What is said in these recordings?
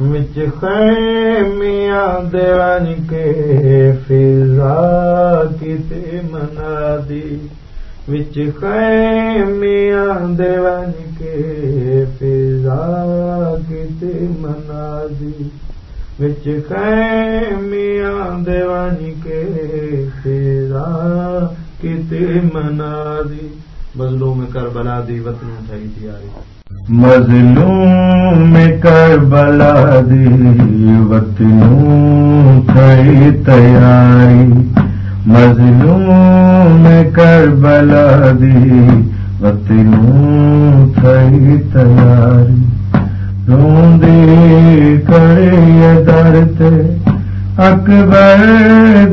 وچ خیمیاں دیوان کے فضا کتے منا دی وچ خیمیاں دیوان کے فضا کتے منا دی وچ خیمیاں دیوان کے فضا کتے منا دی بدلوں میں کربلا دی وطنوں تھئی تیاری۔ مظلوم کربلا دی وطنوں کئی تیاری۔ مظلوم میں کربلا دی وطنوں کئی تیاری۔ روندی کڑی درد اکبر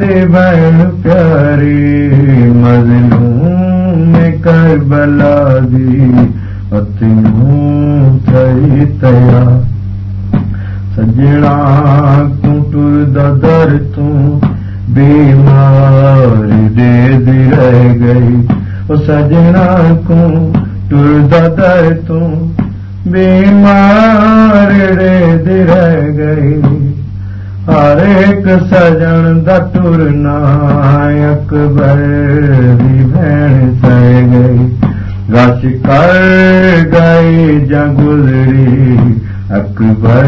دی بہن پیاری۔ مظلوم کربلا دی تھی تیا سجنا در بیمار دے دی رہ گئی۔ سجنا کو در بیمار دے دی رہ گئی۔ ہر ایک سجن دورنا اکبر دی بہن سہ گئی گش کر گئی جگری اکبر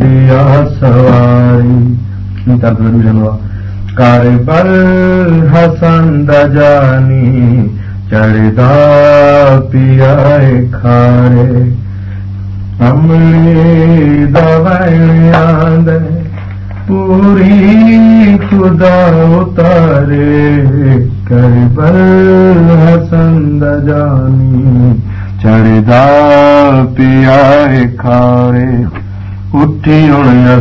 دیا سواری کر بل حسن دجانی چڑھتا پیا کھارے املی دوائیاں دے پوری خدا اتارے کربل حسند جانی چڑھدا پیا کھارے اٹھی ہوں